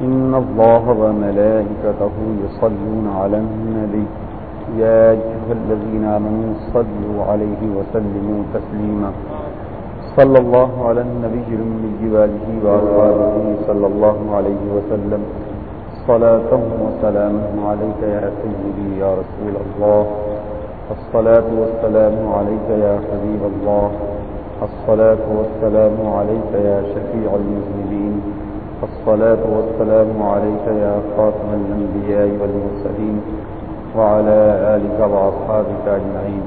إن الله وملائكته يصلون على النبي يا أيها الذين آمنوا صلوا عليه وسلموا تسليما صلى الله على النبي الأمي وآله وأصحابه صلى الله عليه وسلم صلاة وسلام عليك يا سيدي يا رسول الله الصلاة والسلام عليك يا حبيب الله الصلاة والسلام عليك يا شفيع المذنبين الصلاة والسلام عليك يا خاتم الأنبياء والمرسلين وعلى آلك وأصحابك أجمعين.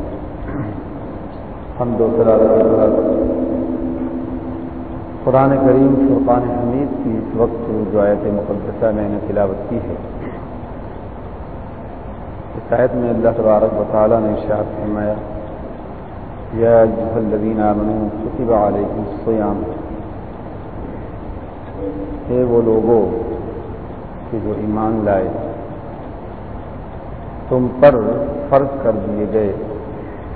حمد و قرآن کریم فرقان حمید کی اس وقت جو آیت مقدسہ میں نے تلاوت کی ہے، اس آیت میں اللہ تبارک و تعالیٰ نے ارشاد فرمایا، یا الذین آمنوا کتب علیکم الصیام۔ تھے وہ لوگوں کہ جو ایمان لائے، تم پر فرض کر دیے گئے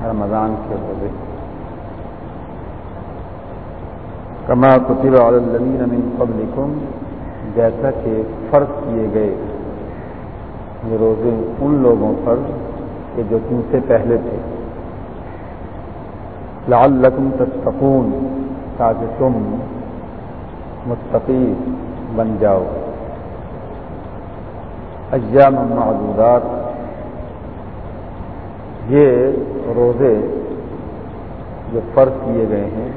رمضان کے روزے۔ کما کتب الدین من قبلکم، جیسا کہ فرض کیے گئے یہ روزے ان لوگوں پر کہ جو تم سے پہلے تھے۔ لعلکم تتقون، تاکہ تم مستقی بن جاؤ۔ ایام معدودات یہ روزے جو فرض کیے گئے ہیں،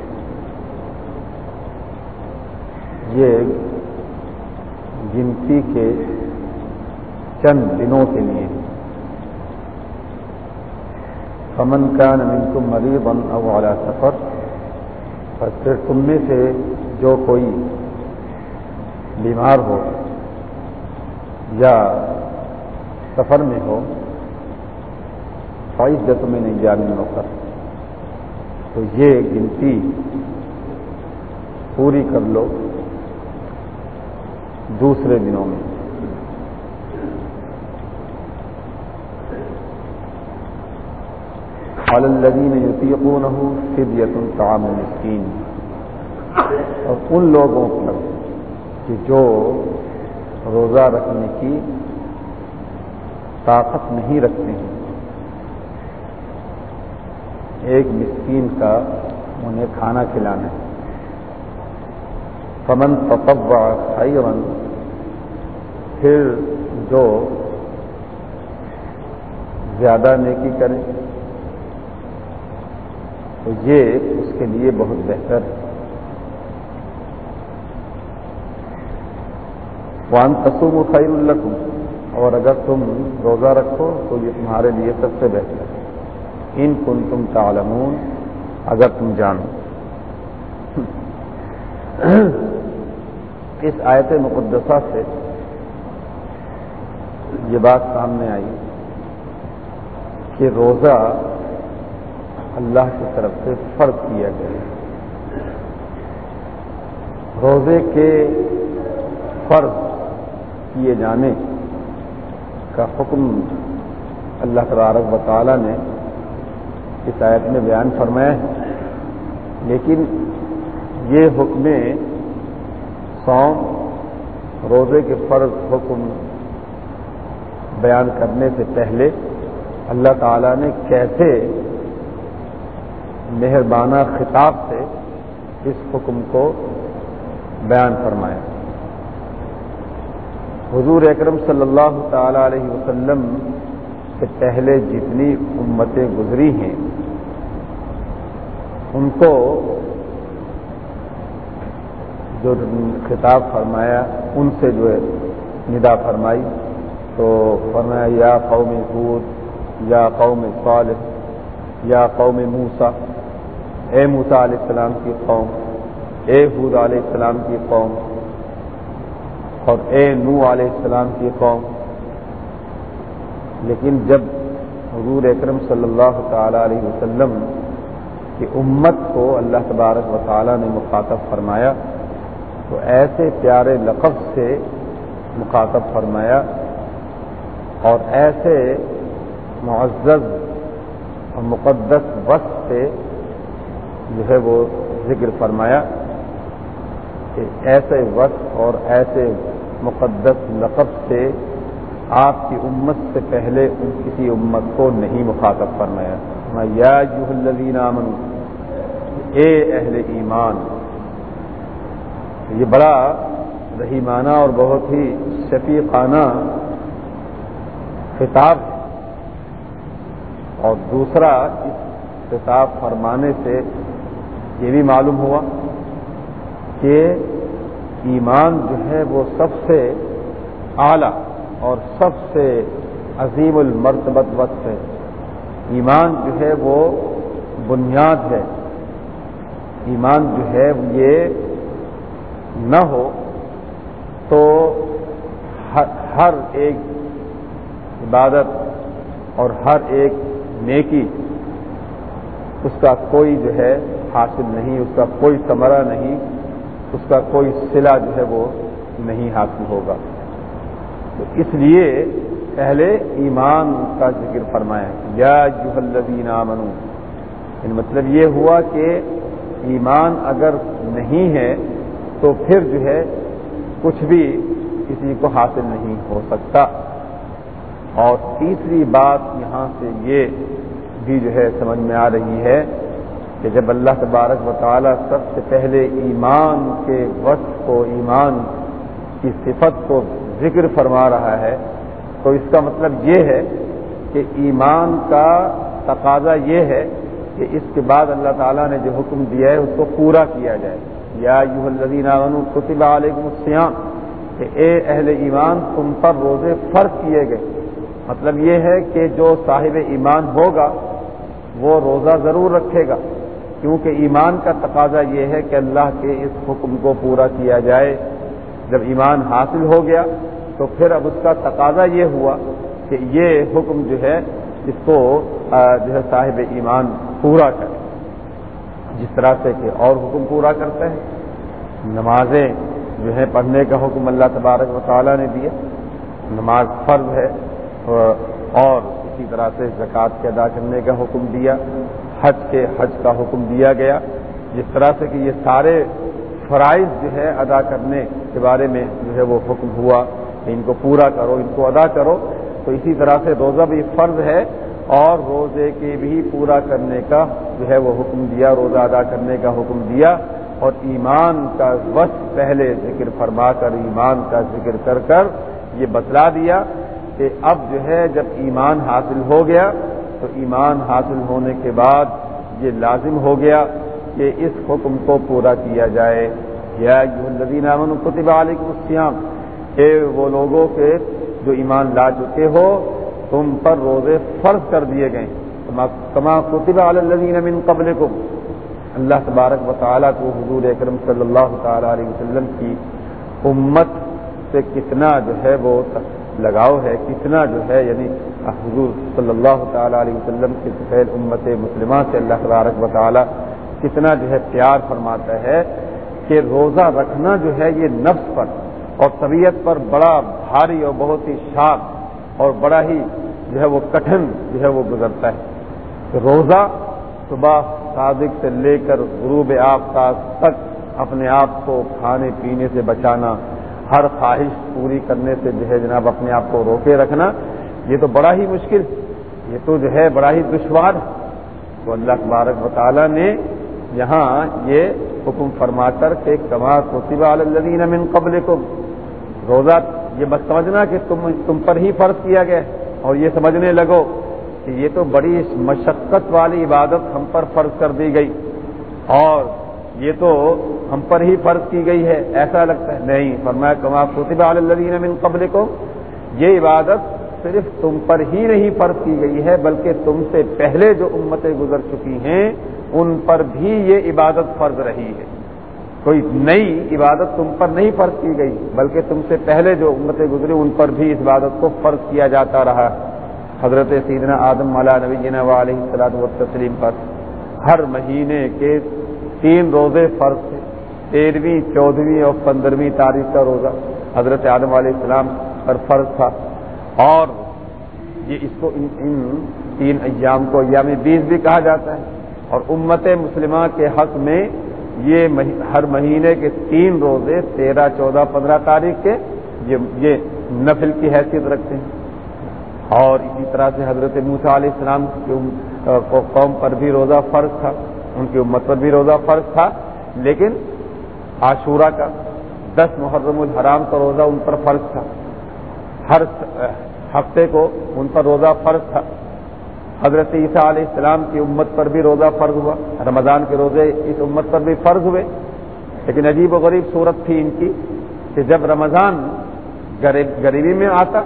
یہ گنتی کے چند دنوں کے لیے۔ امن کا نمین کو مریض بن والا سفر اور پھر تم میں سے جو کوئی بیمار ہو یا سفر میں ہو خواہش جت میں نہیں جاننے ہو کر تو یہ گنتی پوری کر لو دوسرے دنوں میں۔ الدین یتیقون ہوں فدیت الطعام مسکین اور ان لوگوں پر کہ جو روزہ رکھنے کی طاقت نہیں رکھتے ہیں۔ ایک مسکین کا انہیں کھانا کھلانا ہے۔ فمن تطبع خیرا پھر جو زیادہ نیکی کرے، تو یہ اس کے لیے بہت بہتر ہے۔ وان تصوم خیر القم اور اگر تم روزہ رکھو تو یہ تمہارے لیے سب سے بہتر ہے۔ ان کن تم تعلمون، اگر تم جانو۔ اس آیت مقدسہ سے یہ بات سامنے آئی کہ روزہ اللہ کی طرف سے فرض کیا گیا۔ روزے کے فرض کیے جانے کا حکم اللہ تبارک و تعالیٰ نے اس آیت میں بیان فرمایا ہے۔ لیکن یہ حکم سوم روزے کے فرض حکم بیان کرنے سے پہلے اللہ تعالیٰ نے کیسے مہربانہ خطاب سے اس حکم کو بیان فرمایا۔ حضور اکرم صلی اللہ تعالی علیہ وسلم سے پہلے جتنی امتیں گزری ہیں، ان کو جو خطاب فرمایا، ان سے جو ہے ندا فرمائی، تو فرمایا، یا قوم حود یا قوم صالح، یا قوم موسا اے موسا علیہ السلام کی قوم، اے حود علیہ السلام کی قوم اور اے نو علیہ السلام کی قوم، لیکن جب حضور اکرم صلی اللہ تعالی علیہ وسلم کی امت کو اللہ تبارک و تعالیٰ نے مخاطب فرمایا، تو ایسے پیارے لقب سے مخاطب فرمایا اور ایسے معزز اور مقدس وقت سے جو ہے وہ ذکر فرمایا کہ ایسے وقت اور ایسے مقدس لقب سے آپ کی امت سے پہلے ان کسی امت کو نہیں مخاطب فرمایا۔ یا الذین آمن اے اہل ایمان، یہ بڑا رحیمانہ اور بہت ہی شفیقانہ خطاب اور دوسرا، اس خطاب فرمانے سے یہ بھی معلوم ہوا کہ ایمان جو ہے وہ سب سے اعلی اور سب سے عظیم المرتبت وقت ہے۔ ایمان جو ہے وہ بنیاد ہے۔ ایمان جو ہے یہ نہ ہو تو ہر ایک عبادت اور ہر ایک نیکی اس کا کوئی جو ہے حاصل نہیں، اس کا کوئی ثمرہ نہیں۔ اس کا کوئی صلہ جو ہے وہ نہیں حاصل ہوگا۔ تو اس لیے پہلے ایمان کا ذکر فرمایا یا جوہلین آمنو یعنی مطلب یہ ہوا کہ ایمان اگر نہیں ہے تو پھر جو ہے کچھ بھی کسی کو حاصل نہیں ہو سکتا۔ اور تیسری بات یہاں سے یہ بھی جو ہے سمجھ میں آ رہی ہے کہ جب اللہ تبارک و تعالیٰ سب سے پہلے ایمان کے وقت کو، ایمان کی صفت کو ذکر فرما رہا ہے، تو اس کا مطلب یہ ہے کہ ایمان کا تقاضا یہ ہے کہ اس کے بعد اللہ تعالیٰ نے جو حکم دیا ہے، اس کو پورا کیا جائے۔ یا یو الدین کتب علیکم السیام کہ اے اہل ایمان، تم پر روزے فرض کیے گئے۔ مطلب یہ ہے کہ جو صاحب ایمان ہوگا، وہ روزہ ضرور رکھے گا۔ کیونکہ ایمان کا تقاضا یہ ہے کہ اللہ کے اس حکم کو پورا کیا جائے۔ جب ایمان حاصل ہو گیا تو پھر اب اس کا تقاضا یہ ہوا کہ یہ حکم جو ہے، اس کو جو ہے صاحب ایمان پورا کرے۔ جس طرح سے کہ اور حکم پورا کرتے ہیں نمازیں جو ہے پڑھنے کا حکم اللہ تبارک و تعالیٰ نے دیا۔ نماز فرض ہے، اور اسی طرح سے زکوٰۃ کے ادا کرنے کا حکم دیا۔ حج کے حج کا حکم دیا گیا، جس طرح سے کہ یہ سارے فرائض جو ہے ادا کرنے کے بارے میں جو ہے وہ حکم ہوا کہ ان کو پورا کرو، ان کو ادا کرو۔ تو اسی طرح سے روزہ بھی فرض ہے اور روزے کے بھی پورا کرنے کا جو ہے وہ حکم دیا، روزہ ادا کرنے کا حکم دیا۔ اور ایمان کا وقت پہلے ذکر فرما کر، ایمان کا ذکر کر کر یہ بتلا دیا کہ اب جو ہے جب ایمان حاصل ہو گیا تو ایمان حاصل ہونے کے بعد یہ لازم ہو گیا کہ اس حکم کو پورا کیا جائے۔ یا الدین امن قطب علیکم السلام کہ وہ لوگوں کے جو ایمان لا چکے ہو، تم پر روزے فرض کر دیے گئے۔ کما قطب علیہ من قبل کو اللہ تبارک و تعالیٰ کو حضور اکرم صلی اللہ تعالیٰ علیہ وسلم کی امت سے کتنا جو ہے وہ لگاؤ ہے، کتنا جو ہے یعنی حضور صلی اللہ تعالیٰ علیہ وسلم کے سفید امت مسلمہ سے اللہ تبارک و تعالیٰ کتنا جو ہے پیار فرماتا ہے کہ روزہ رکھنا جو ہے یہ نفس پر اور طبیعت پر بڑا بھاری اور بہت ہی شاپ اور بڑا ہی جو ہے وہ کٹھن جو ہے وہ گزرتا ہے۔ روزہ صبح صادق سے لے کر غروب آفتاب تک اپنے آپ کو کھانے پینے سے بچانا، ہر خواہش پوری کرنے سے جو ہے جناب اپنے آپ کو روکے رکھنا یہ تو بڑا ہی مشکل، یہ تو جو ہے بڑا ہی دشوار۔ تو اللہ تبارک و تعالیٰ نے یہاں یہ حکم فرما کر کے کما کوسیبہ الدین امن قبل کو روزہ، یہ بس سمجھنا کہ تم تم پر ہی فرض کیا گیا۔ اور یہ سمجھنے لگو کہ یہ تو بڑی مشقت والی عبادت ہم پر فرض کر دی گئی۔ اور یہ تو ہم پر ہی فرض کی گئی ہے، ایسا لگتا ہے۔ نہیں، فرمایا کما خطبہ علیہ من قبل کو یہ عبادت صرف تم پر ہی نہیں فرض کی گئی ہے، بلکہ تم سے پہلے جو امتیں گزر چکی ہیں، ان پر بھی یہ عبادت فرض رہی ہے۔ کوئی نئی عبادت تم پر نہیں فرض کی گئی، بلکہ تم سے پہلے جو امتیں گزری، ان پر بھی اس عبادت کو فرض کیا جاتا رہا۔ حضرت سیدنا آدم علیہ نبی علیہ السلاد و تسلیم پر ہر مہینے کے تین روزے فرض تھے۔ تیرہویں چودہویں اور پندرہویں تاریخ کا روزہ حضرت عالم علیہ السلام پر فرض تھا۔ اور یہ اس کو ان ان تین ایام کو ایام بیس بھی کہا جاتا ہے۔ اور امت مسلمہ کے حق میں یہ ہر مہینے کے تین روزے تیرہ، چودہ، پندرہ تاریخ کے یہ نفل کی حیثیت رکھتے ہیں۔ اور اسی طرح سے حضرت موسا علیہ السلام کی قوم پر بھی روزہ فرض تھا، ان کی امت پر بھی روزہ فرض تھا۔ لیکن عاشورہ کا دس محرم الحرام کا روزہ ان پر فرض تھا۔ ہر ہفتے کو ان پر روزہ فرض تھا۔ حضرت عیسیٰ علیہ السلام کی امت پر بھی روزہ فرض ہوا۔ رمضان کے روزے اس امت پر بھی فرض ہوئے۔ لیکن عجیب و غریب صورت تھی ان کی کہ جب رمضان غریبی میں آتا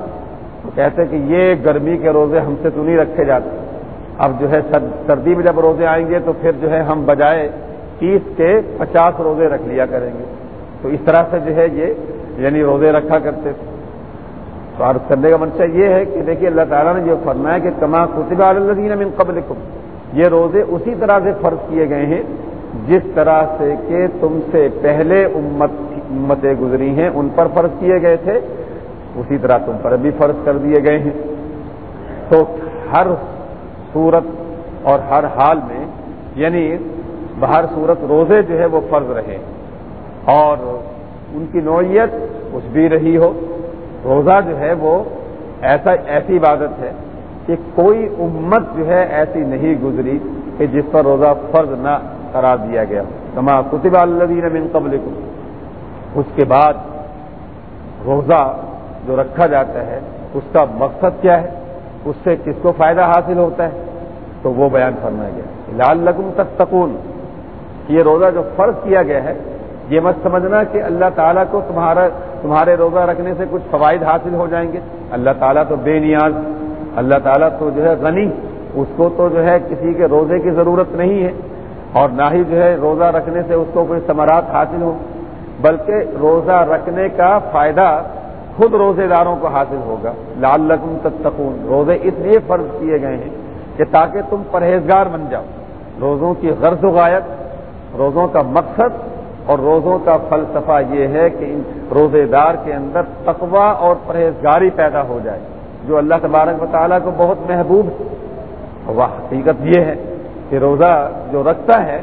تو کہتے کہ یہ گرمی کے روزے ہم سے تو نہیں رکھے جاتے۔ اب جو ہے سردی میں جب روزے آئیں گے تو پھر جو ہے ہم بجائے تیس کے پچاس روزے رکھ لیا کریں گے۔ تو اس طرح سے جو ہے یہ یعنی روزے رکھا کرتے تھے۔ تو عرض کرنے کا منشا یہ ہے کہ دیکھیے اللہ تعالیٰ نے جو فرمایا کہ کما کتبہ الدین من قبل یہ روزے اسی طرح سے فرض کیے گئے ہیں جس طرح سے کہ تم سے پہلے امت امتیں گزری ہیں، ان پر فرض کیے گئے تھے، اسی طرح تم پر بھی فرض کر دیے گئے ہیں۔ تو ہر صورت اور ہر حال میں یعنی بہر صورت روزے جو ہے وہ فرض رہے۔ اور ان کی نوعیت کچھ بھی رہی ہو۔ روزہ جو ہے وہ ایسا ایسی عبادت ہے کہ کوئی امت جو ہے ایسی نہیں گزری کہ جس پر روزہ فرض نہ قرار دیا گیا کما کتب الدین من قبل اس کے بعد روزہ جو رکھا جاتا ہے، اس کا مقصد کیا ہے؟ اس سے کس کو فائدہ حاصل ہوتا ہے؟ تو وہ بیان فرمایا گیا لال لگم تک تکون یہ روزہ جو فرض کیا گیا ہے، یہ مت سمجھنا کہ اللہ تعالیٰ کو تمہارا تمہارے روزہ رکھنے سے کچھ فوائد حاصل ہو جائیں گے؟ اللہ تعالیٰ تو بے نیاز، اللہ تعالیٰ تو جو ہے غنی، اس کو تو جو ہے کسی کے روزے کی ضرورت نہیں ہے، اور نہ ہی جو ہے روزہ رکھنے سے اس کو کوئی ثمرات حاصل ہو بلکہ روزہ رکھنے کا فائدہ خود روزے داروں کو حاصل ہوگا۔ لال لقم تتقون۔ روزے اس لیے فرض کیے گئے ہیں کہ تاکہ تم پرہیزگار بن جاؤ۔ روزوں کی غرض و غایت، روزوں کا مقصد اور روزوں کا فلسفہ یہ ہے کہ ان روزے دار کے اندر تقوا اور پرہیزگاری پیدا ہو جائے، جو اللہ تبارک و تعالیٰ کو بہت محبوب ہے۔ وہ حقیقت یہ ہے کہ روزہ جو رکھتا ہے،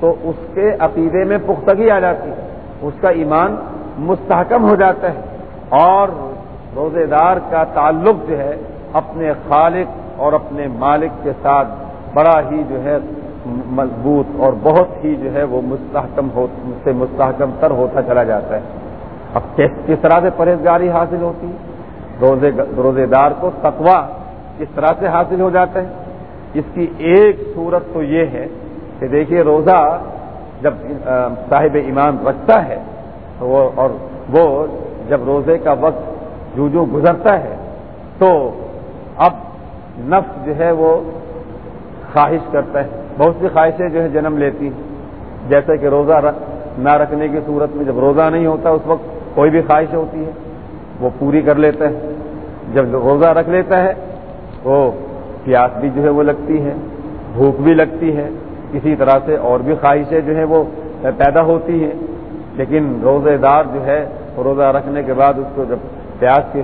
تو اس کے عقیدے میں پختگی آ جاتی ہے، اس کا ایمان مستحکم ہو جاتا ہے۔ اور روزے دار کا تعلق جو ہے، اپنے خالق اور اپنے مالک کے ساتھ بڑا ہی جو ہے مضبوط اور بہت ہی جو ہے وہ مستحکم ہو سے مستحکم تر ہوتا چلا جاتا ہے۔ اب کس طرح سے پرہیزگاری حاصل ہوتی؟ ہے روزے روزے دار کو تقوا کس طرح سے حاصل ہو جاتا ہے؟ اس کی ایک صورت تو یہ ہے کہ دیکھیے روزہ جب صاحب ایمان رکھتا ہے تو وہ اور وہ جب روزے کا وقت جو جو گزرتا ہے تو اب نفس جو ہے وہ خواہش کرتا ہے۔ بہت سی خواہشیں جو ہے جنم لیتی ہیں۔ جیسے کہ روزہ نہ رکھنے کی صورت میں جب روزہ نہیں ہوتا، اس وقت کوئی بھی خواہش ہوتی ہے، وہ پوری کر لیتا ہے۔ جب روزہ رکھ لیتا ہے، وہ پیاس بھی جو ہے وہ لگتی ہے، بھوک بھی لگتی ہے۔ کسی طرح سے اور بھی خواہشیں جو ہیں وہ پیدا ہوتی ہیں۔ لیکن روزے دار جو ہے، روزہ رکھنے کے بعد اس کو جب پیاس کی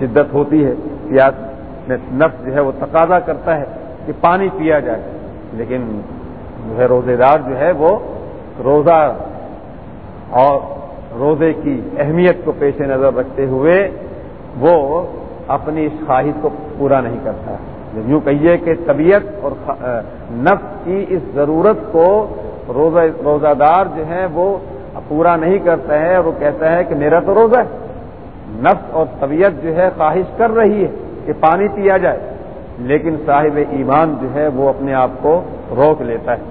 شدت ہوتی ہے، پیاس میں نفس جو ہے وہ تقاضا کرتا ہے کہ پانی پیا جائے۔ لیکن جو ہے روزے دار جو ہے وہ روزہ اور روزے کی اہمیت کو پیش نظر رکھتے ہوئے وہ اپنی اس خواہش کو پورا نہیں کرتا۔ یوں کہیے کہ طبیعت اور نفس کی اس ضرورت کو روزہ روزہ دار جو ہے وہ پورا نہیں کرتا ہے اور وہ کہتا ہے کہ میرا تو روزہ ہے۔ نفس اور طبیعت جو ہے خواہش کر رہی ہے کہ پانی پیا جائے۔ لیکن صاحب ایمان جو ہے وہ اپنے آپ کو روک لیتا ہے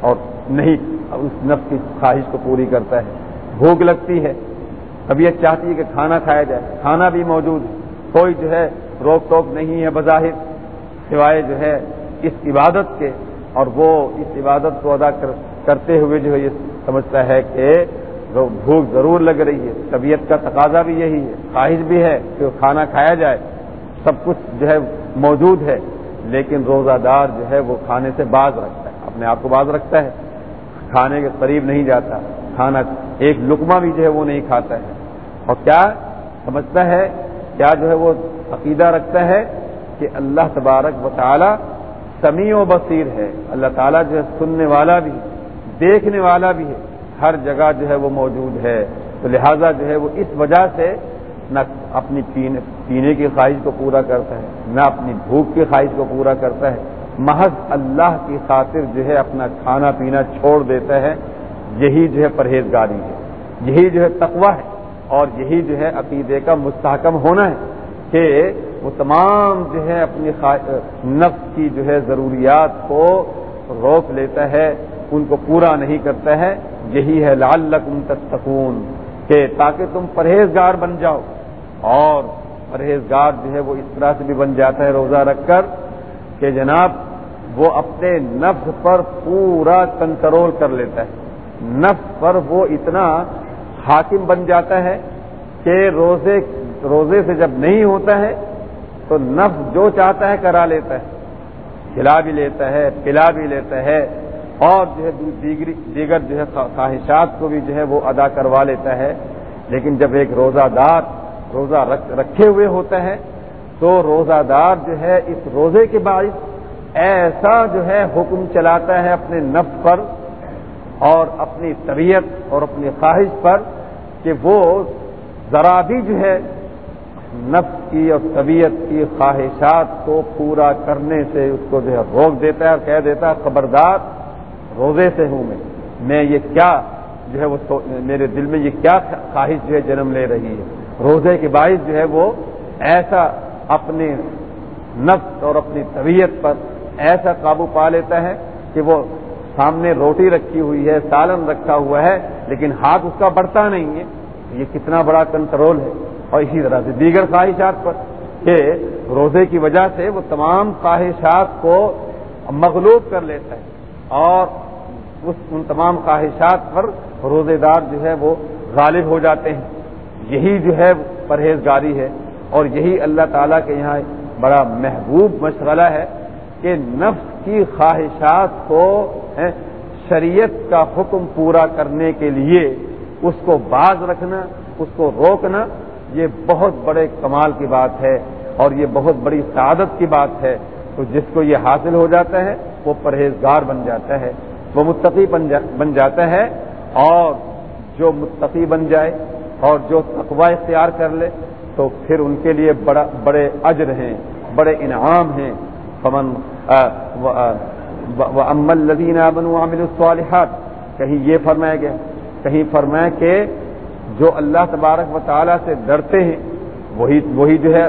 اور نہیں، اس نفس کی خواہش کو پوری کرتا ہے۔ بھوک لگتی ہے۔ طبیعت چاہتی ہے کہ کھانا کھایا جائے۔ کھانا بھی موجود ہے۔ کوئی جو ہے روک ٹوک نہیں ہے بظاہر، سوائے جو ہے اس عبادت کے۔ اور وہ اس عبادت کو ادا کر، کرتے ہوئے جو ہے یہ سمجھتا ہے کہ بھوک ضرور لگ رہی ہے۔ طبیعت کا تقاضا بھی یہی ہے۔ خواہش بھی ہے کہ کھانا کھایا جائے۔ سب کچھ جو ہے موجود ہے، لیکن روزہ دار جو ہے وہ کھانے سے باز رکھتا ہے، اپنے آپ کو باز رکھتا ہے۔ کھانے کے قریب نہیں جاتا، کھانا ایک لکما بھی جو ہے وہ نہیں کھاتا ہے۔ اور کیا سمجھتا ہے، کیا جو ہے وہ عقیدہ رکھتا ہے کہ اللہ تبارک و تعالی سمیع و بصیر ہے۔ اللہ تعالیٰ جو ہے سننے والا بھی، دیکھنے والا بھی ہے۔ ہر جگہ جو ہے وہ موجود ہے۔ تو لہذا جو ہے وہ اس وجہ سے نہ اپنی پینے کی خواہش کو پورا کرتا ہے، نہ اپنی بھوک کی خواہش کو پورا کرتا ہے۔ محض اللہ کی خاطر جو ہے اپنا کھانا پینا چھوڑ دیتا ہے، یہی جو ہے پرہیزگاری ہے۔ یہی جو ہے تقوی ہے۔ اور یہی جو ہے عقیدے کا مستحکم ہونا ہے کہ وہ تمام جو ہے اپنی نفس کی جو ہے ضروریات کو روک لیتا ہے، ان کو پورا نہیں کرتا ہے۔ یہی ہے لال تتقون، کہ تاکہ تم پرہیزگار بن جاؤ۔ اور پرہیزگار جو ہے وہ اس طرح سے بھی بن جاتا ہے روزہ رکھ کر کہ جناب وہ اپنے نفس پر پورا کنٹرول کر لیتا ہے۔ نفس پر وہ اتنا حاکم بن جاتا ہے کہ روزے روزے سے جب نہیں ہوتا ہے تو نفس جو چاہتا ہے کرا لیتا ہے۔ کھلا بھی لیتا ہے، پلا بھی لیتا ہے اور جو ہے دیگر جو ہے خواہشات کو بھی جو ہے وہ ادا کروا لیتا ہے۔ لیکن جب ایک روزہ دار روزہ رکھے ہوئے ہوتا ہے تو روزہ دار جو ہے اس روزے کے باعث ایسا جو ہے حکم چلاتا ہے اپنے نفس پر اور اپنی طبیعت اور اپنی خواہش پر کہ وہ ذرا بھی جو ہے نفس کی اور طبیعت کی خواہشات کو پورا کرنے سے اس کو جو ہے روک دیتا ہے اور کہہ دیتا ہے، خبردار، روزے سے ہوں میں میں یہ کیا جو ہے وہ میرے دل میں یہ کیا خواہش جو ہے جنم لے رہی ہے؟ روزے کے باعث جو ہے وہ ایسا اپنے نفس اور اپنی طبیعت پر ایسا قابو پا لیتا ہے کہ وہ سامنے روٹی رکھی ہوئی ہے، سالن رکھا ہوا ہے، لیکن ہاتھ اس کا بڑھتا نہیں ہے۔ یہ کتنا بڑا کنٹرول ہے۔ اور اسی طرح سے دیگر خواہشات پر کہ روزے کی وجہ سے وہ تمام خواہشات کو مغلوب کر لیتا ہے۔ اور اس ان تمام خواہشات پر روزے دار جو ہے وہ غالب ہو جاتے ہیں۔ یہی جو ہے پرہیزگاری ہے اور یہی اللہ تعالیٰ کے یہاں بڑا محبوب مشغلہ ہے کہ نفس کی خواہشات کو شریعت کا حکم پورا کرنے کے لیے اس کو باز رکھنا، اس کو روکنا، یہ بہت بڑے کمال کی بات ہے اور یہ بہت بڑی سعادت کی بات ہے۔ تو جس کو یہ حاصل ہو جاتا ہے، وہ پرہیزگار بن جاتا ہے، وہ متقی بن جاتا ہے اور جو متقی بن جائے اور جو تقوی اختیار کر لے تو پھر ان کے لیے بڑا بڑے اجر ہیں، بڑے انعام ہیں۔ فمن امل لدین امن عامل الصالحات، کہیں یہ فرمایا گیا، کہیں فرمایا کہ جو اللہ تبارک و تعالیٰ سے ڈرتے ہیں، وہی وہی جو ہے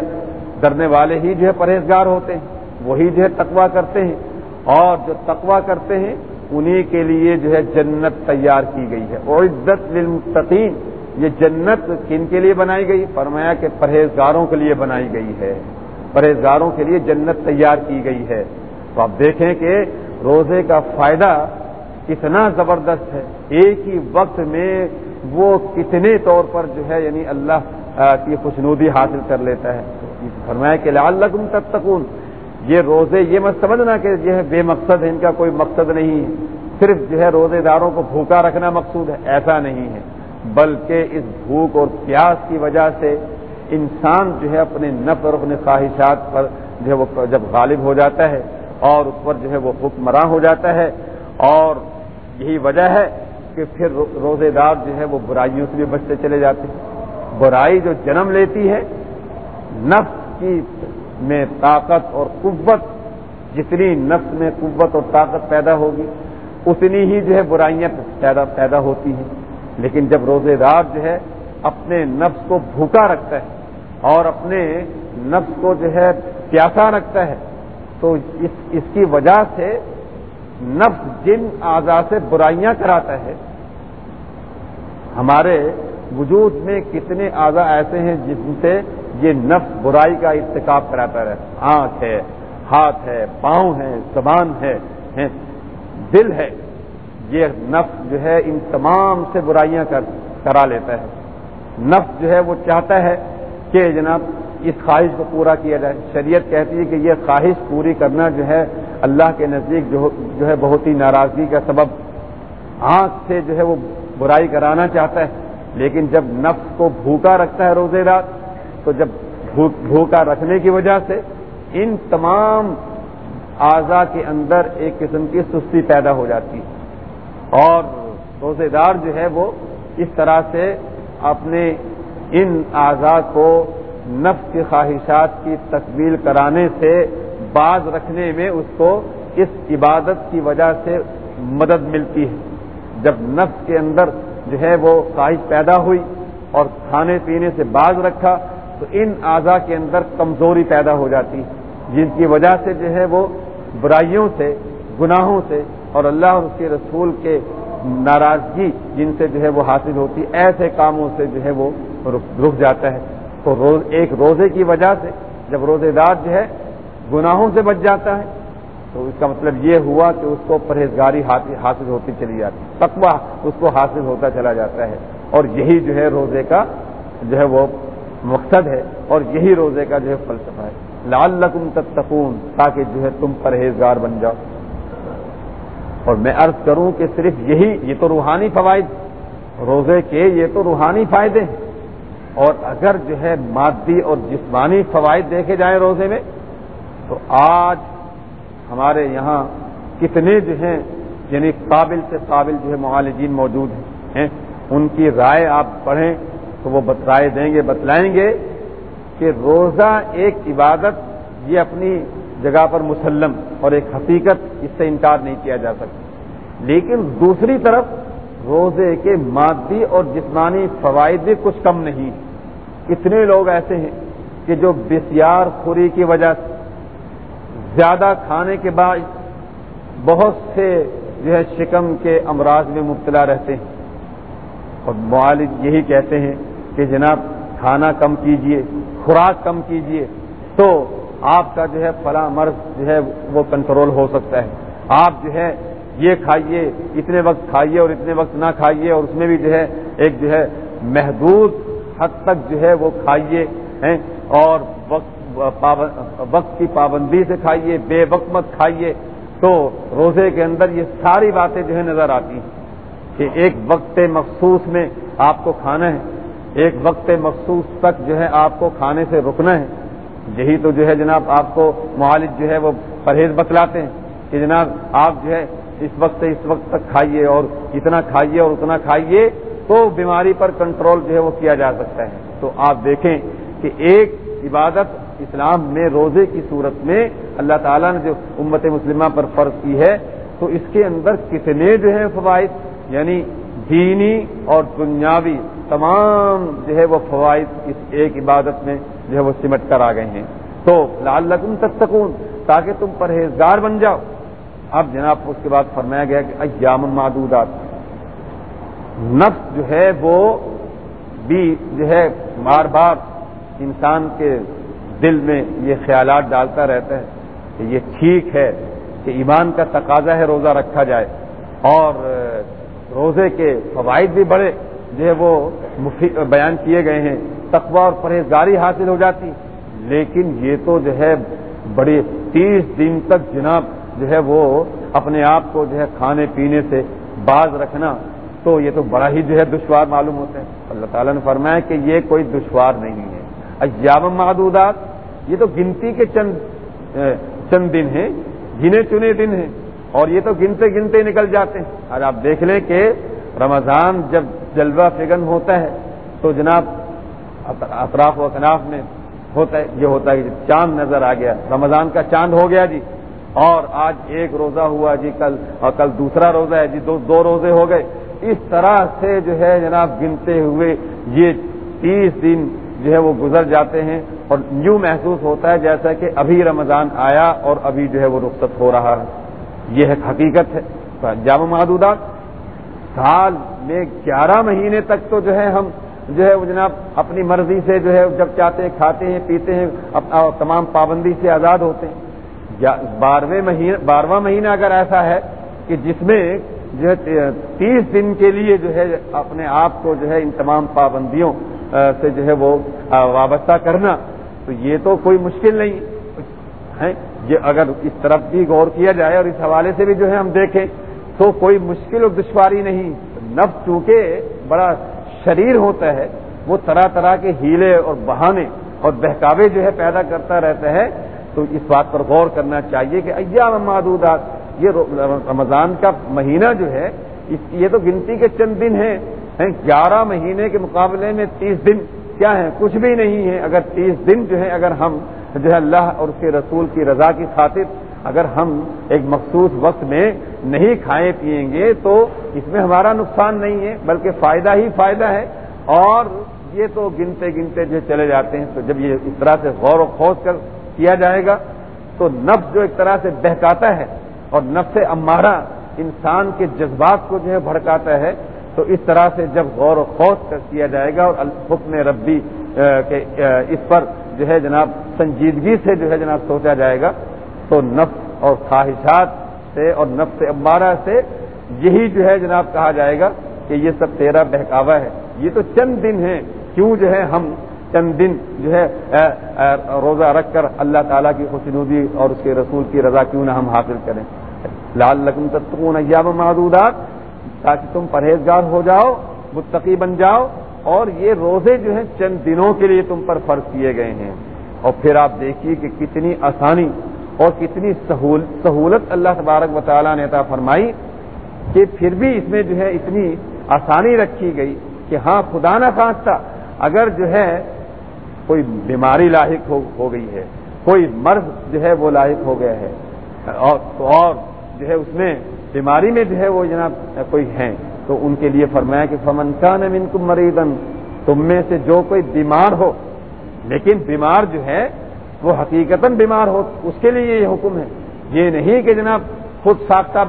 ڈرنے والے ہی جو ہے پرہیزگار ہوتے ہیں، وہی جو ہے تقوا کرتے ہیں۔ اور جو تقوا کرتے ہیں انہی کے لیے جو ہے جنت تیار کی گئی ہے۔ اور عزت للمتقین یہ جنت کن کے لیے بنائی گئی؟ فرمایا کہ پرہیزگاروں کے لیے بنائی گئی ہے۔ پرہیزگاروں کے لیے جنت تیار کی گئی ہے۔ تو آپ دیکھیں کہ روزے کا فائدہ کتنا زبردست ہے۔ ایک ہی وقت میں وہ کتنے طور پر جو ہے یعنی اللہ کی خوشنودی حاصل کر لیتا ہے۔ فرمایا کہ اللہ تک تکون یہ روزے، یہ مت سمجھنا کہ یہ بے مقصد ہے، ان کا کوئی مقصد نہیں ہے۔ صرف جو ہے روزے داروں کو بھوکا رکھنا مقصود ہے، ایسا نہیں ہے۔ بلکہ اس بھوک اور پیاس کی وجہ سے انسان جو ہے اپنے نفر اور اپنے خواہشات پر جو ہے وہ جب غالب ہو جاتا ہے اور اس پر جو ہے وہ حکمراں ہو جاتا ہے اور یہی وجہ ہے کہ پھر روزے دار جو ہے وہ برائیوں سے بھی بچتے چلے جاتے ہیں۔ برائی جو جنم لیتی ہے، نفس کی میں طاقت اور قوت، جتنی نفس میں قوت اور طاقت پیدا ہوگی، اتنی ہی جو ہے برائیاں پیدا پیدا ہوتی ہیں۔ لیکن جب روزے دار جو ہے اپنے نفس کو بھوکا رکھتا ہے اور اپنے نفس کو جو ہے پیاسا رکھتا ہے، تو اس اس کی وجہ سے نفس جن اعضا سے برائیاں کراتا ہے، ہمارے وجود میں کتنے اعضا ایسے ہیں جن سے یہ نفس برائی کا ارتکاب کراتا رہتا آنکھ ہے، ہاتھ ہے، پاؤں ہے، زبان ہے دل ہے۔ یہ نفس جو ہے ان تمام سے برائیاں کرا لیتا ہے۔ نفس جو ہے وہ چاہتا ہے کہ جناب اس خواہش کو پورا کیا جائے۔ شریعت کہتی ہے کہ یہ خواہش پوری کرنا جو ہے اللہ کے نزدیک جو ہے بہت ہی ناراضگی کا سبب۔ آنکھ سے جو ہے وہ برائی کرانا چاہتا ہے، لیکن جب نفس کو بھوکا رکھتا ہے روزے رات، تو جب بھوکا رکھنے کی وجہ سے ان تمام اعضا کے اندر ایک قسم کی سستی پیدا ہو جاتی ہے۔ اور روزے دار جو ہے وہ اس طرح سے اپنے ان اعضاء کو نفس کی خواہشات کی تقبیل کرانے سے باز رکھنے میں اس کو اس عبادت کی وجہ سے مدد ملتی ہے۔ جب نفس کے اندر جو ہے وہ خواہش پیدا ہوئی اور کھانے پینے سے باز رکھا تو ان اعضا کے اندر کمزوری پیدا ہو جاتی جن کی وجہ سے جو ہے وہ برائیوں سے، گناہوں سے اور اللہ اور اس کے رسول کے ناراضگی جن سے جو ہے وہ حاصل ہوتی، ایسے کاموں سے جو ہے وہ رک جاتا ہے۔ تو روز، ایک روزے کی وجہ سے جب روزے دار جو ہے گناہوں سے بچ جاتا ہے، تو اس کا مطلب یہ ہوا کہ اس کو پرہیزگاری حاصل ہوتی چلی جاتی تقوا اس کو حاصل ہوتا چلا جاتا ہے۔ اور یہی جو ہے روزے کا جو ہے وہ مقصد ہے، اور یہی روزے کا جو ہے فلسفہ ہے۔ لال لکم تتقون، تاکہ جو ہے تم پرہیزگار بن جاؤ۔ اور میں عرض کروں کہ صرف یہی، یہ تو روحانی فوائد، روزے کے یہ تو روحانی فائدے ہیں۔ اور اگر جو ہے مادی اور جسمانی فوائد دیکھے جائیں روزے میں، تو آج ہمارے یہاں کتنے جو ہیں یعنی قابل سے قابل جو ہے معالجین موجود ہیں، ان کی رائے آپ پڑھیں تو وہ رائے دیں گے، بتلائیں گے کہ روزہ ایک عبادت، یہ اپنی جگہ پر مسلم اور ایک حقیقت اس سے انکار نہیں کیا جا سکتا۔ لیکن دوسری طرف روزے کے مادی اور جسمانی فوائد بھی کچھ کم نہیں۔ اتنے لوگ ایسے ہیں کہ جو بسیار خوری کی وجہ سے، زیادہ کھانے کے بعد بہت سے جو ہے شکم کے امراض میں مبتلا رہتے ہیں۔ اور معالج یہی کہتے ہیں کہ جناب کھانا کم کیجیے، خوراک کم کیجیے۔ تو آپ کا جو ہے فلاں مرض جو ہے وہ کنٹرول ہو سکتا ہے۔ آپ جو ہے یہ کھائیے، اتنے وقت کھائیے اور اتنے وقت نہ کھائیے اور اس میں بھی جو ہے ایک جو ہے محدود حد تک جو ہے وہ کھائیے اور وقت وقت کی پابندی سے کھائیے، بے وقت مت کھائیے۔ تو روزے کے اندر یہ ساری باتیں جو ہے نظر آتی ہیں کہ ایک وقت مخصوص میں آپ کو کھانا ہے، ایک وقت مخصوص تک جو ہے آپ کو کھانے سے رکنا ہے۔ یہی تو جو ہے جناب آپ کو معالج جو ہے وہ پرہیز بتلاتے ہیں کہ جناب آپ جو ہے اس وقت سے اس وقت تک کھائیے اور اتنا کھائیے اور اتنا کھائیے تو بیماری پر کنٹرول جو ہے وہ کیا جا سکتا ہے۔ تو آپ دیکھیں کہ ایک عبادت اسلام میں روزے کی صورت میں اللہ تعالیٰ نے جو امت مسلمہ پر فرض کی ہے تو اس کے اندر کتنے جو ہے فوائد یعنی دینی اور دنیاوی تمام جو ہے وہ فوائد اس ایک عبادت میں جو ہے وہ سمٹ کر آ گئے ہیں۔ تو لال لگن تک سکون تاکہ تم پرہیزگار بن جاؤ۔ اب جناب اس کے بعد فرمایا گیا کہ ایام معدودات۔ نفس جو ہے وہ بھی جو ہے بار بار انسان کے دل میں یہ خیالات ڈالتا رہتا ہے کہ یہ ٹھیک ہے کہ ایمان کا تقاضا ہے روزہ رکھا جائے اور روزے کے فوائد بھی بڑے جو ہے وہ بیان کیے گئے ہیں۔ تقوی اور پرہیزگاری حاصل ہو جاتی۔ لیکن یہ تو جو ہے بڑے تیس دن تک جناب جو ہے وہ اپنے آپ کو جو ہے کھانے پینے سے باز رکھنا تو یہ تو بڑا ہی جو ہے دشوار معلوم ہوتا ہے۔ اللہ تعالیٰ نے فرمایا کہ یہ کوئی دشوار نہیں ہے۔ ایام معدودات، یہ تو گنتی کے چند چند دن ہیں، گنے چنے دن ہیں، اور یہ تو گنتے گنتے نکل جاتے ہیں۔ اور آپ دیکھ لیں کہ رمضان جب جلوہ فگن ہوتا ہے تو جناب اطراف و اکناف میں ہوتا ہے، یہ ہوتا ہے کہ چاند نظر آ گیا۔ رمضان کا چاند ہو گیا جی۔ اور آج ایک روزہ ہوا جی کل، اور کل دوسرا روزہ ہے جی دو دو روزے ہو گئے۔ اس طرح سے جو ہے جناب گنتے ہوئے یہ تیس دن جو ہے وہ گزر جاتے ہیں۔ اور یوں محسوس ہوتا ہے جیسا کہ ابھی رمضان آیا اور ابھی جو ہے وہ رخصت ہو رہا ہے۔ یہ ایک حقیقت ہے۔ جامع محدودات سال میں گیارہ مہینے تک تو جو ہے ہم جو ہے وہ جناب اپنی مرضی سے جو ہے جب چاہتے ہیں، کھاتے ہیں، پیتے ہیں تمام پابندی سے آزاد ہوتے ہیں۔ بارہویں مہینہ، بارہواں مہینہ اگر ایسا ہے کہ جس میں جو ہے، تیس دن کے لیے جو ہے اپنے آپ کو جو ہے ان تمام پابندیوں سے جو ہے وہ وابستہ کرنا، تو یہ تو کوئی مشکل نہیں ہے۔ یہ اگر اس طرف بھی غور کیا جائے اور اس حوالے سے بھی جو ہے ہم دیکھیں، تو کوئی مشکل اور دشواری نہیں۔ نفس چونکہ بڑا شریر ہوتا ہے، وہ طرح طرح کے ہیلے اور بہانے اور بہکاوے جو ہے پیدا کرتا رہتا ہے۔ تو اس بات پر غور کرنا چاہیے کہ ایام معدودات، یہ رمضان کا مہینہ جو ہے یہ تو گنتی کے چند دن ہیں۔ گیارہ مہینے کے مقابلے میں تیس دن کیا ہے کچھ بھی نہیں ہے اگر تیس دن جو ہے اگر ہم جو ہے اللہ اور اس کے رسول کی رضا کی خاطر اگر ہم ایک مخصوص وقت میں نہیں کھائیں پیئیں گے تو اس میں ہمارا نقصان نہیں ہے، بلکہ فائدہ ہی فائدہ ہے۔ اور یہ تو گنتے گنتے جو چلے جاتے ہیں، تو جب یہ اس طرح سے غور و خوض کر کیا جائے گا، تو نفس جو ایک طرح سے بہکاتا ہے اور نفس امارہ انسان کے جذبات کو جو ہے بھڑکاتا ہے، تو اس طرح سے جب غور و خوض کر کیا جائے گا اور حکم ربی کے اس پر جو ہے جناب سنجیدگی سے جو ہے جناب سوچا جائے گا تو نفس اور خواہشات سے اور نفس امارہ سے یہی جو ہے جناب کہا جائے گا کہ یہ سب تیرا بہکاوا ہے۔ یہ تو چند دن ہیں۔ کیوں جو ہے ہم چند دن جو ہے روزہ رکھ کر اللہ تعالیٰ کی خوشنودی اور اس کے رسول کی رضا کیوں نہ ہم حاصل کریں۔ لال لکم تتقون ایام معدودات۔ تاکہ تم پرہیزگار ہو جاؤ، متقی بن جاؤ اور یہ روزے جو ہیں چند دنوں کے لیے تم پر فرض کیے گئے ہیں۔ اور پھر آپ دیکھیے کہ کتنی آسانی اور کتنی سہولت اللہ تبارک و تعالیٰ نے عطا فرمائی کہ پھر بھی اس میں جو ہے اتنی آسانی رکھی گئی کہ ہاں خدا نہ خواستہ اگر جو ہے کوئی بیماری لاحق ہو گئی ہے، کوئی مرض جو ہے وہ لاحق ہو گیا ہے، اور اور جو ہے اس میں بیماری میں جو ہے وہ جناب کوئی ہیں، تو ان کے لیے فرمایا کہ فمن کا نم ان مریضن تم میں سے جو کوئی بیمار ہو، لیکن بیمار جو ہے وہ حقیقت بیمار ہو اس کے لیے یہ حکم ہے۔ یہ نہیں کہ جناب خود ساختہ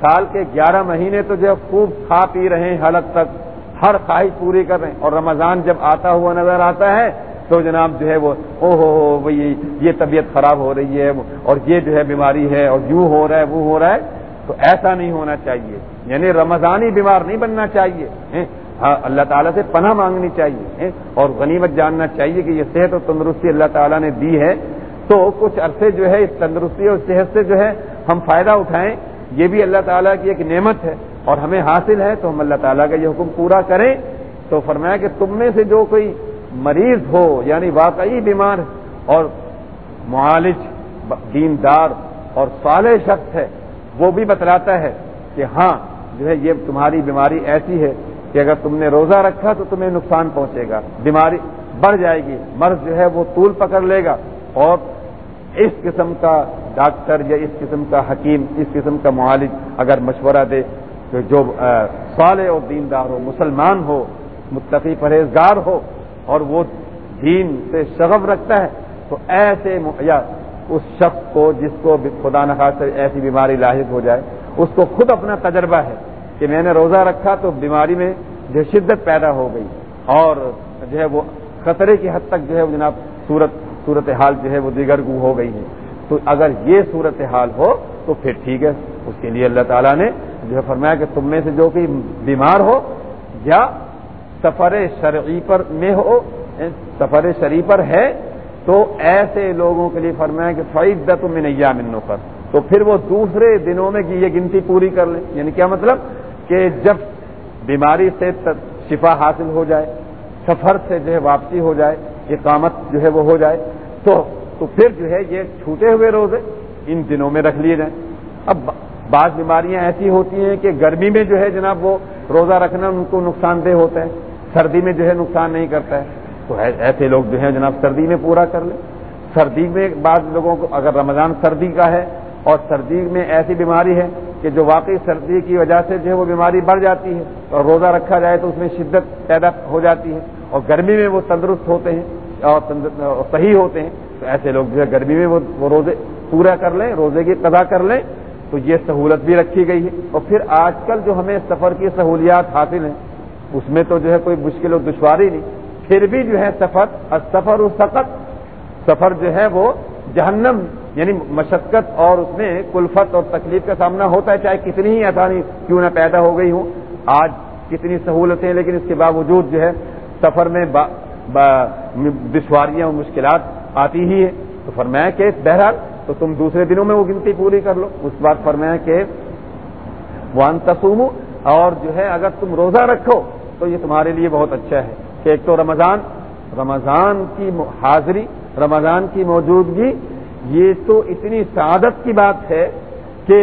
سال کے گیارہ مہینے تو جو خوب کھا پی رہے ہیں حالت تک ہر خواہش پوری کر رہے ہیں۔ اور رمضان جب آتا ہوا نظر آتا ہے تو جناب جو ہے وہ او ہو ہو یہ طبیعت خراب ہو رہی ہے اور یہ جو ہے بیماری ہے اور یوں ہو رہا ہے، وہ ہو رہا ہے۔ تو ایسا نہیں ہونا چاہیے۔ یعنی رمضانی بیمار نہیں بننا چاہیے ہاں، اللہ تعالیٰ سے پناہ مانگنی چاہیے اور غنیمت جاننا چاہیے کہ یہ صحت اور تندرستی اللہ تعالیٰ نے دی ہے۔ تو کچھ عرصے جو ہے، اس تندرستی اور صحت سے جو ہے، ہم فائدہ اٹھائیں۔ یہ بھی اللہ تعالیٰ کی ایک نعمت ہے اور ہمیں حاصل ہے، تو ہم اللہ تعالیٰ کا یہ حکم پورا کریں۔ تو فرمایا کہ تم میں سے جو کوئی مریض ہو یعنی واقعی بیمار اور معالج، دیندار اور صالح شخص ہے، وہ بھی بتلاتا ہے کہ ہاں جو ہے، یہ تمہاری بیماری ایسی ہے۔ کہ اگر تم نے روزہ رکھا تو تمہیں نقصان پہنچے گا، بیماری بڑھ جائے گی، مرض جو ہے وہ طول پکڑ لے گا اور اس قسم کا ڈاکٹر یا اس قسم کا حکیم، اس قسم کا معالج اگر مشورہ دے کہ جو صالح اور دیندار ہو، مسلمان ہو، متقی پرہیزگار ہو اور وہ دین سے شغف رکھتا ہے، تو ایسے یا اس شخص کو جس کو خدا نخواست ایسی بیماری لاحق ہو جائے، اس کو خود اپنا تجربہ ہے۔ کہ میں نے روزہ رکھا تو بیماری میں جو شدت پیدا ہو گئی اور جو ہے وہ خطرے کی حد تک جو ہے وہ جناب صورت صورت حال جو ہے وہ دیگر گو ہو گئی ہے۔ تو اگر یہ صورت حال ہو تو پھر ٹھیک ہے۔ اس کے لیے اللہ تعالیٰ نے جو ہے فرمایا کہ تم میں سے جو کہ بیمار ہو یا سفر شرعی پر میں ہو، سفر شرعی پر ہے، تو ایسے لوگوں کے لیے فرمایا کہ فعید میں نیا منو پر تو پھر وہ دوسرے دنوں میں یہ گنتی پوری کر لیں یعنی کیا مطلب؟ کہ جب بیماری سے شفا حاصل ہو جائے، سفر سے جو ہے واپسی ہو جائے، اقامت جو ہے وہ ہو جائے، تو تو پھر جو ہے یہ چھوٹے ہوئے روزے ان دنوں میں رکھ لیے جائیں۔ اب بعض بیماریاں ایسی ہوتی ہیں کہ گرمی میں جو ہے جناب وہ روزہ رکھنا ان کو نقصان دہ ہوتا ہے، سردی میں جو ہے نقصان نہیں کرتا ہے۔ تو ایسے لوگ جو ہے جناب سردی میں پورا کر لیں۔ سردی میں بعض لوگوں کو اگر رمضان سردی کا ہے اور سردی میں ایسی بیماری ہے کہ جو واقعی سردی کی وجہ سے جو ہے وہ بیماری بڑھ جاتی ہے اور روزہ رکھا جائے تو اس میں شدت پیدا ہو جاتی ہے اور گرمی میں وہ تندرست ہوتے ہیں اور صحیح ہوتے ہیں، تو ایسے لوگ جو ہے گرمی میں وہ روزے پورا کر لیں، روزے کی قدا کر لیں، تو یہ سہولت بھی رکھی گئی ہے۔ اور پھر آج کل جو ہمیں سفر کی سہولیات حاصل ہیں، اس میں تو جو ہے کوئی مشکل و دشواری نہیں۔ پھر بھی جو ہے سفر اور سفر و سخت سفر جو ہے وہ جہنم یعنی مشقت اور اس میں کلفت اور تکلیف کا سامنا ہوتا ہے، چاہے کتنی ہی آسانی کیوں نہ پیدا ہو گئی ہوں۔ آج کتنی سہولتیں، لیکن اس کے باوجود جو ہے، سفر میں دشواریاں اور مشکلات آتی ہی ہے تو فرمایا کہ بہرحال تو تم دوسرے دنوں میں وہ گنتی پوری کر لو۔ اس بات فرمایا کہ وان تسوم اور جو ہے، اگر تم روزہ رکھو تو یہ تمہارے لیے بہت اچھا ہے۔ کہ ایک تو رمضان رمضان کی حاضری، رمضان کی موجودگی یہ تو اتنی سعادت کی بات ہے کہ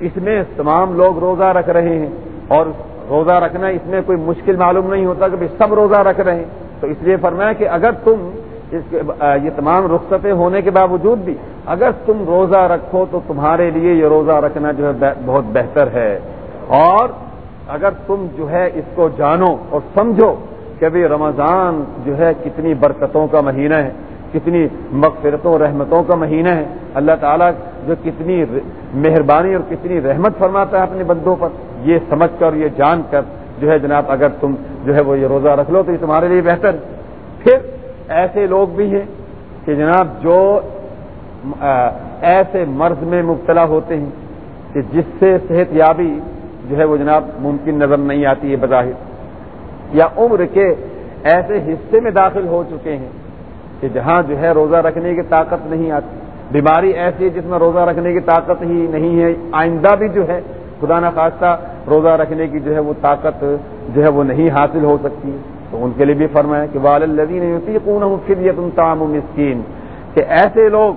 اس میں تمام لوگ روزہ رکھ رہے ہیں اور روزہ رکھنا اس میں کوئی مشکل معلوم نہیں ہوتا کہ سب روزہ رکھ رہے ہیں۔ تو اس لیے فرمایا کہ اگر تم اس یہ تمام رخصتیں ہونے کے باوجود بھی اگر تم روزہ رکھو تو تمہارے لیے یہ روزہ رکھنا جو ہے بہت بہتر ہے۔ اور اگر تم جو ہے اس کو جانو اور سمجھو کہ بھی رمضان جو ہے کتنی برکتوں کا مہینہ ہے کتنی مغفرتوں اور رحمتوں کا مہینہ ہے۔ اللہ تعالیٰ جو کتنی مہربانی اور کتنی رحمت فرماتا ہے اپنے بندوں پر، یہ سمجھ کر یہ جان کر جو ہے جناب اگر تم جو ہے وہ یہ روزہ رکھ لو تو یہ تمہارے لیے بہتر۔ پھر ایسے لوگ بھی ہیں کہ جناب جو ایسے مرض میں مبتلا ہوتے ہیں کہ جس سے صحت یابی جو ہے وہ جناب ممکن نظر نہیں آتی ہے بظاہر، یا عمر کے ایسے حصے میں داخل ہو چکے ہیں۔ کہ جہاں جو ہے روزہ رکھنے کی طاقت نہیں آتی۔ بیماری ایسی ہے جس میں روزہ رکھنے کی طاقت ہی نہیں ہے۔ آئندہ بھی جو ہے، خدا نخواستہ روزہ رکھنے کی جو ہے وہ طاقت جو ہے وہ نہیں حاصل ہو سکتی۔ تو ان کے لیے بھی فرمایا کہ والدین تم تام مسکین۔ کہ ایسے لوگ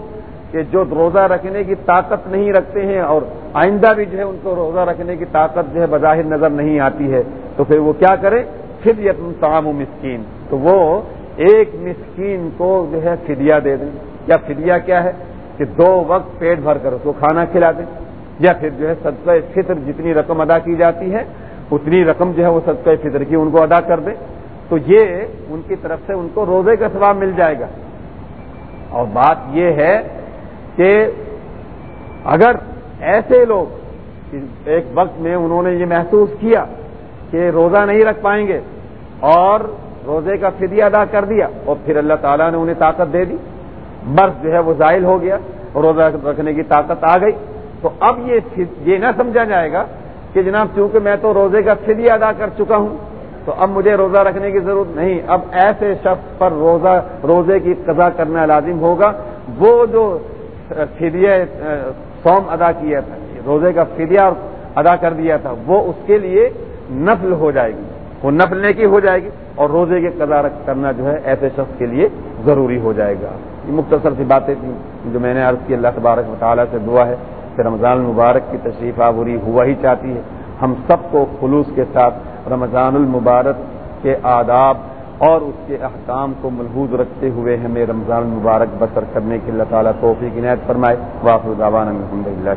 کہ جو روزہ رکھنے کی طاقت نہیں رکھتے ہیں اور آئندہ بھی جو ہے ان کو روزہ رکھنے کی طاقت جو ہے بظاہر نظر نہیں آتی ہے، تو پھر وہ کیا کرے؟ پھر یہ تم تام مسکین۔ تو وہ ایک مسکین کو جو ہے فدیہ دے دیں۔ یا فدیہ کیا ہے؟ کہ دو وقت پیٹ بھر کر اس کو کھانا کھلا دیں۔ یا پھر جو ہے صدقہ فطر جتنی رقم ادا کی جاتی ہے، اتنی رقم جو ہے وہ صدقہ فطر کی ان کو ادا کر دیں۔ تو یہ ان کی طرف سے ان کو روزے کا ثواب مل جائے گا۔ اور بات یہ ہے کہ اگر ایسے لوگ ایک وقت میں انہوں نے یہ محسوس کیا کہ روزہ نہیں رکھ پائیں گے اور روزے کا فدیہ ادا کر دیا اور پھر اللہ تعالیٰ نے انہیں طاقت دے دی۔ مرض جو ہے وہ ظاہر ہو گیا، روزہ رکھنے کی طاقت آ گئی۔ تو اب یہ یہ نہ سمجھا جائے گا کہ جناب چونکہ میں تو روزے کا فدیہ ادا کر چکا ہوں، تو اب مجھے روزہ رکھنے کی ضرورت نہیں۔ اب ایسے شخص پر روزہ، روزے کی قضا کرنا لازم ہوگا۔ وہ جو فدیہ سوم ادا کیا تھا، روزے کا فدیہ ادا کر دیا تھا، وہ اس کے لیے نفل ہو جائے گی۔ وہ نفل کی ہو جائے گی اور روزے کی قضا کرنا جو ہے ایسے شخص کے لیے ضروری ہو جائے گا۔ یہ مختصر سی باتیں تھیں جو میں نے عرض کی۔ اللہ تبارک مطالعہ سے دعا ہے کہ رمضان المبارک کی تشریف آوری ہوا ہی چاہتی ہے۔ ہم سب کو خلوص کے ساتھ رمضان المبارک کے آداب اور اس کے احکام کو ملحوظ رکھتے ہوئے ہمیں رمضان المبارک بسر کرنے کے اللہ تعالیٰ توفیق عنایت فرمائے۔ واپس الحمد للہ